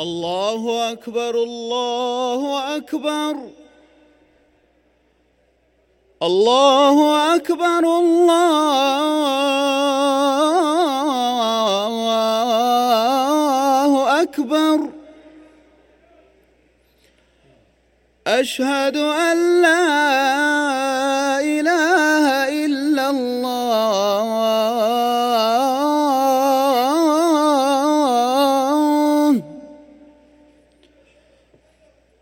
الله أكبر الله أكبر. الله أكبر الله أكبر. أشهد أن لا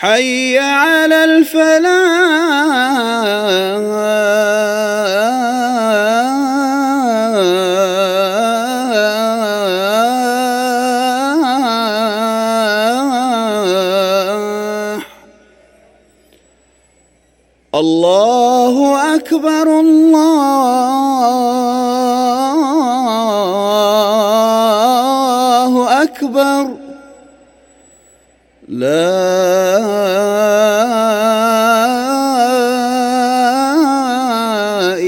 حي على الفلاح. الله أكبر الله أكبر. لا